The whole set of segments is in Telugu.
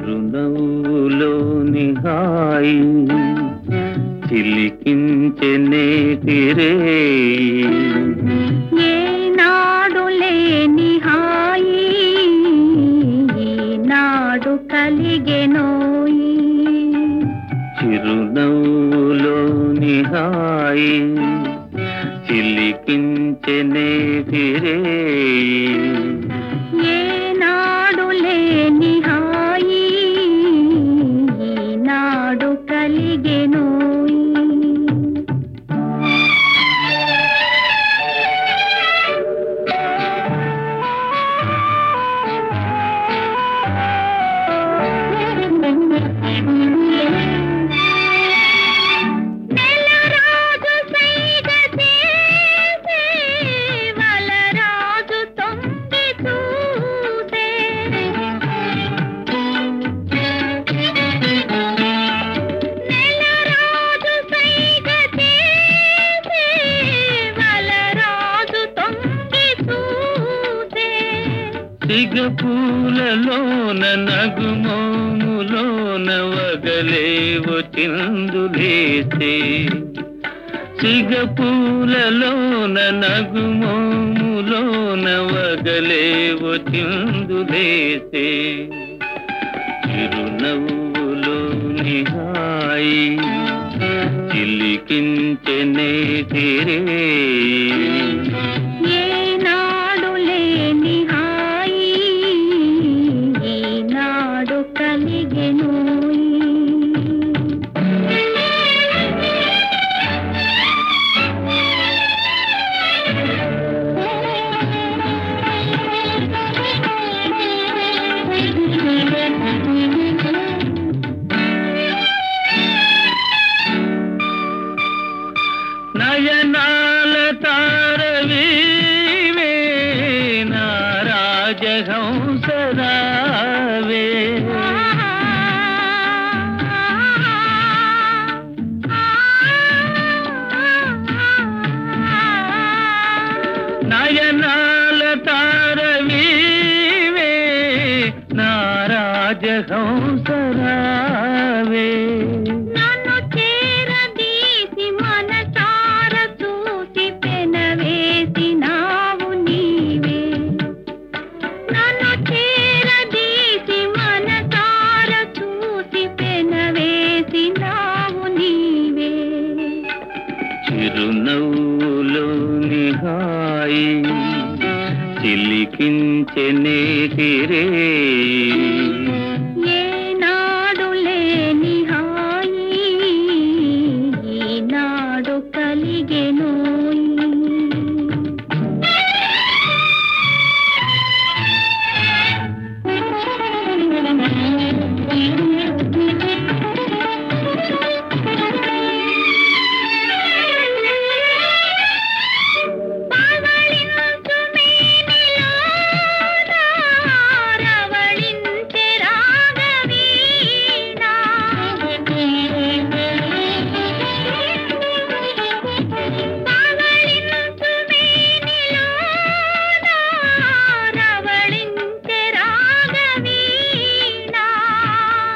చిరునవ్వులోని హాయి చిలికించే నేటిరే. ఏనాడు లేని హాయి ఈనాడు కలిగెనోయి చిరునవ్వులోని హాయి చిలికించే నేటిరే. ఏ కలిగెనోయి సిగపూలలోన నగుమోములోన వగలేవు సిగ పూలలోన నగుమోములోన వగలేవు చిందులేసే చిరునవ్వులో నిహాయి చిలికించనే తిరే. రాజహంసరావే నయనాల తారవీవే నా రాజహంసరావే చిరునవ్వులోని హాయి చిలికించెనే తిరే ఏనాడు లేని హాయి ఈనాడు కలిగెను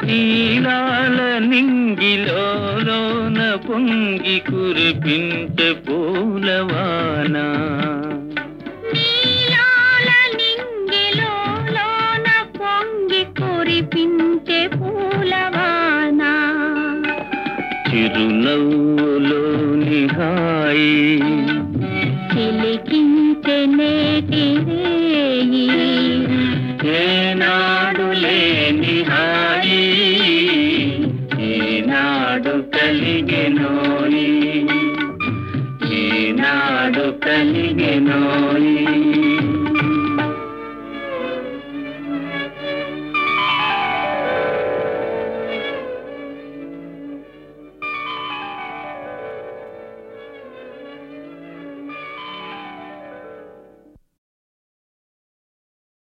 నీలాల నింగిలోన పొంగి కురిపించే పూలవాన. కురిపించే పూలవాన. చిరునవ్వులోని హాయి. చిలికించే నేటి రేయి. ఏనాడు కలిగెనోయి ఈనాడు కలిగెనోయి